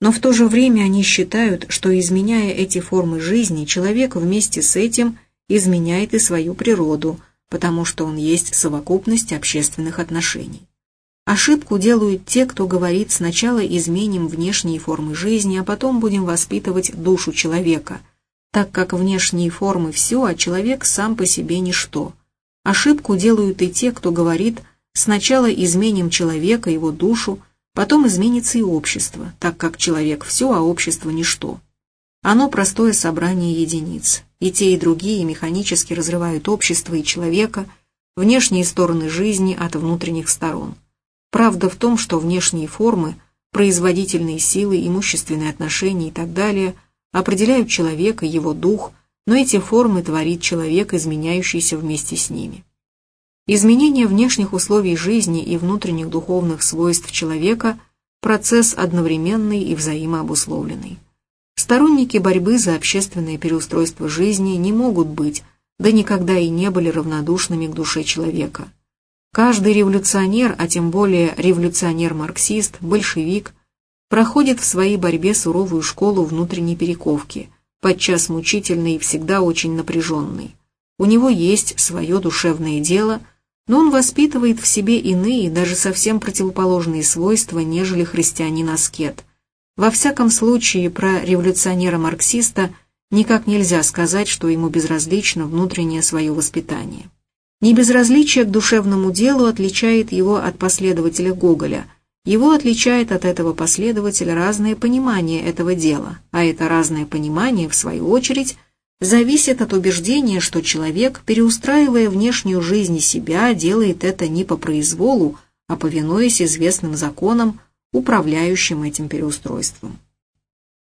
Но в то же время они считают, что изменяя эти формы жизни, человек вместе с этим изменяет и свою природу, потому что он есть совокупность общественных отношений. Ошибку делают те, кто говорит сначала изменим внешние формы жизни, а потом будем воспитывать душу человека – так как внешние формы все, а человек сам по себе ничто. Ошибку делают и те, кто говорит «сначала изменим человека, его душу, потом изменится и общество, так как человек все, а общество ничто». Оно простое собрание единиц, и те, и другие механически разрывают общество и человека, внешние стороны жизни от внутренних сторон. Правда в том, что внешние формы, производительные силы, имущественные отношения и так далее – определяют человека, его дух, но эти формы творит человек, изменяющийся вместе с ними. Изменение внешних условий жизни и внутренних духовных свойств человека – процесс одновременный и взаимообусловленный. Сторонники борьбы за общественное переустройство жизни не могут быть, да никогда и не были равнодушными к душе человека. Каждый революционер, а тем более революционер-марксист, большевик – проходит в своей борьбе суровую школу внутренней перековки, подчас мучительной и всегда очень напряженной. У него есть свое душевное дело, но он воспитывает в себе иные, даже совсем противоположные свойства, нежели христианин-аскет. Во всяком случае, про революционера-марксиста никак нельзя сказать, что ему безразлично внутреннее свое воспитание. Небезразличие к душевному делу отличает его от последователя Гоголя – его отличает от этого последователя разное понимание этого дела, а это разное понимание, в свою очередь, зависит от убеждения, что человек, переустраивая внешнюю жизнь себя, делает это не по произволу, а повинуясь известным законам, управляющим этим переустройством.